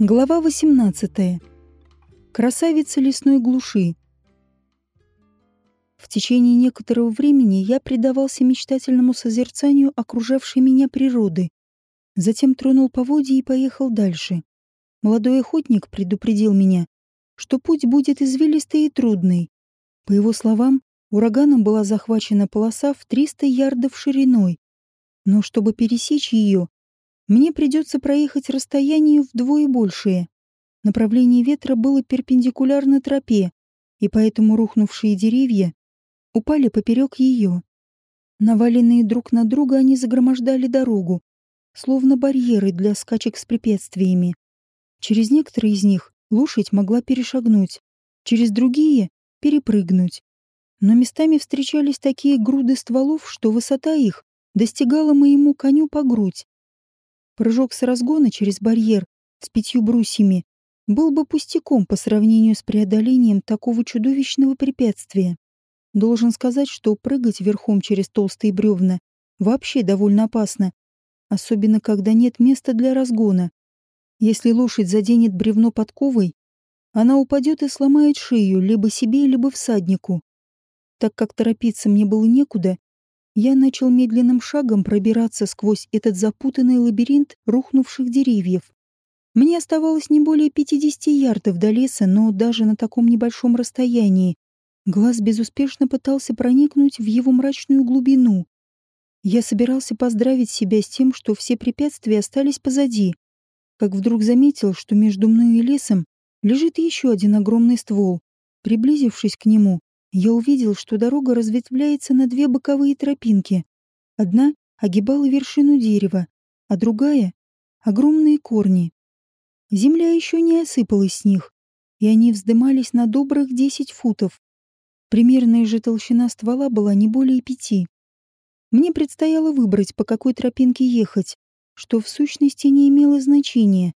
Глава 18. Красавица лесной глуши. В течение некоторого времени я предавался мечтательному созерцанию окружавшей меня природы. Затем тронул поводья и поехал дальше. Молодой охотник предупредил меня, что путь будет извилистый и трудный. По его словам, ураганом была захвачена полоса в 300 ярдов шириной. Но чтобы пересечь ее, мне придется проехать расстояние вдвое большее. Направление ветра было перпендикулярно тропе, и поэтому рухнувшие деревья упали поперек ее. Наваленные друг на друга они загромождали дорогу, словно барьеры для скачек с препятствиями. Через некоторые из них лошадь могла перешагнуть, через другие — перепрыгнуть. Но местами встречались такие груды стволов, что высота их достигала моему коню по грудь. Прыжок с разгона через барьер с пятью брусьями был бы пустяком по сравнению с преодолением такого чудовищного препятствия. Должен сказать, что прыгать верхом через толстые бревна вообще довольно опасно, особенно когда нет места для разгона. Если лошадь заденет бревно подковой, она упадет и сломает шею либо себе, либо всаднику. Так как торопиться мне было некуда, я начал медленным шагом пробираться сквозь этот запутанный лабиринт рухнувших деревьев. Мне оставалось не более 50 ярдов до леса, но даже на таком небольшом расстоянии глаз безуспешно пытался проникнуть в его мрачную глубину. Я собирался поздравить себя с тем, что все препятствия остались позади, как вдруг заметил, что между мной и лесом лежит еще один огромный ствол. Приблизившись к нему, я увидел, что дорога разветвляется на две боковые тропинки. Одна огибала вершину дерева, а другая — огромные корни. Земля еще не осыпалась с них, и они вздымались на добрых десять футов. Примерная же толщина ствола была не более пяти. Мне предстояло выбрать, по какой тропинке ехать, что в сущности не имело значения,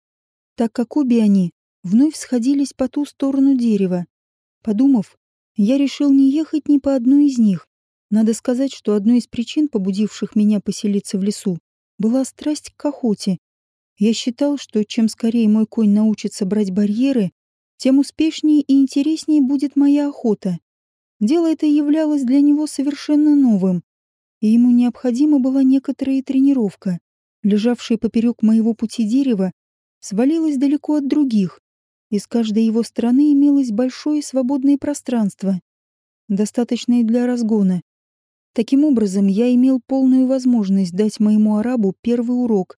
так как обе они вновь сходились по ту сторону дерева. Подумав, я решил не ехать ни по одной из них. Надо сказать, что одной из причин, побудивших меня поселиться в лесу, была страсть к охоте. Я считал, что чем скорее мой конь научится брать барьеры, тем успешнее и интереснее будет моя охота. Дело это являлось для него совершенно новым, и ему необходима была некоторая тренировка. Лежавшее поперек моего пути дерево свалилось далеко от других, и с каждой его стороны имелось большое свободное пространство, достаточное для разгона. Таким образом, я имел полную возможность дать моему арабу первый урок.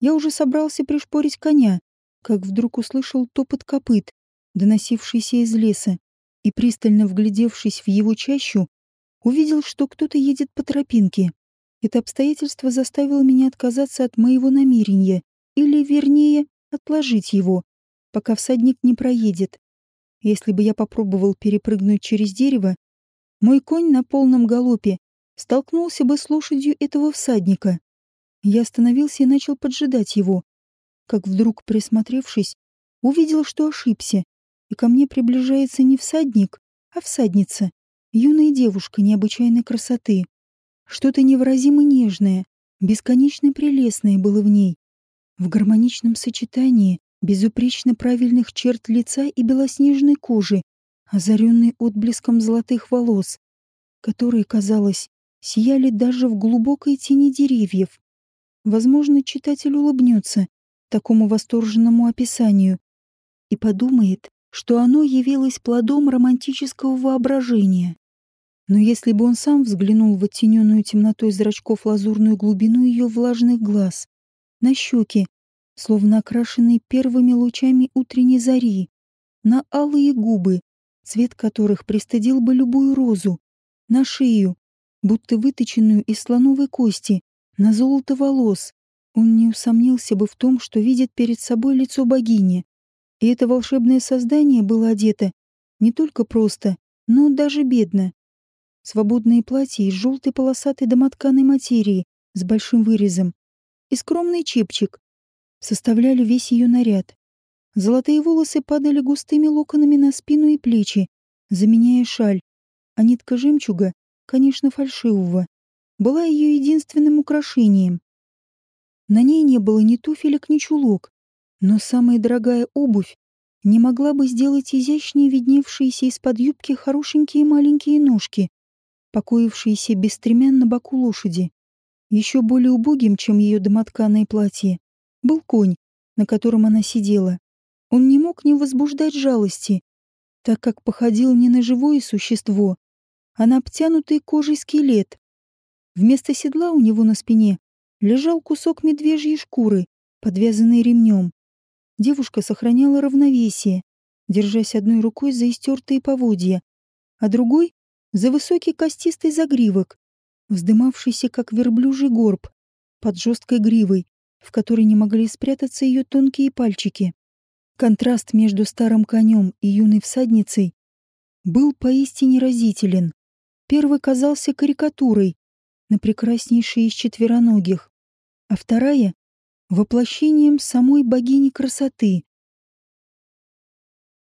Я уже собрался пришпорить коня, как вдруг услышал топот копыт, доносившийся из леса, и, пристально вглядевшись в его чащу, увидел, что кто-то едет по тропинке. Это обстоятельство заставило меня отказаться от моего намерения, или, вернее, отложить его пока всадник не проедет. Если бы я попробовал перепрыгнуть через дерево, мой конь на полном галопе столкнулся бы с лошадью этого всадника. Я остановился и начал поджидать его, как вдруг, присмотревшись, увидел, что ошибся, и ко мне приближается не всадник, а всадница, юная девушка необычайной красоты. Что-то невыразимо нежное, бесконечно прелестное было в ней. В гармоничном сочетании безупречно правильных черт лица и белоснежной кожи, озаренной отблеском золотых волос, которые, казалось, сияли даже в глубокой тени деревьев. Возможно, читатель улыбнется такому восторженному описанию и подумает, что оно явилось плодом романтического воображения. Но если бы он сам взглянул в оттененную темнотой зрачков лазурную глубину ее влажных глаз, на щеки, словно окрашенный первыми лучами утренней зари, на алые губы, цвет которых пристыдил бы любую розу, на шею, будто выточенную из слоновой кости, на золото волос. Он не усомнился бы в том, что видит перед собой лицо богини. И это волшебное создание было одето не только просто, но даже бедно. Свободное платье из желтой полосатой домотканой материи с большим вырезом и скромный чепчик, составляли весь ее наряд. Золотые волосы падали густыми локонами на спину и плечи, заменяя шаль, а нитка жемчуга, конечно, фальшивого, была ее единственным украшением. На ней не было ни туфелек, ни чулок, Но самая дорогая обувь не могла бы сделать изящнее видневшиеся из-под юбки хорошенькие маленькие ножки, покоившиеся без на боку лошади. Еще более убогим, чем ее домотканое платье, был конь, на котором она сидела. Он не мог не возбуждать жалости, так как походил не на живое существо, а на обтянутый кожей скелет. Вместо седла у него на спине лежал кусок медвежьей шкуры, подвязанный ремнем. Девушка сохраняла равновесие, держась одной рукой за истертые поводья, а другой — за высокий костистый загривок, вздымавшийся, как верблюжий горб, под жесткой гривой, в которой не могли спрятаться ее тонкие пальчики. Контраст между старым конем и юной всадницей был поистине разителен. Первый казался карикатурой на прекраснейшей из четвероногих, а вторая — воплощением самой богини красоты.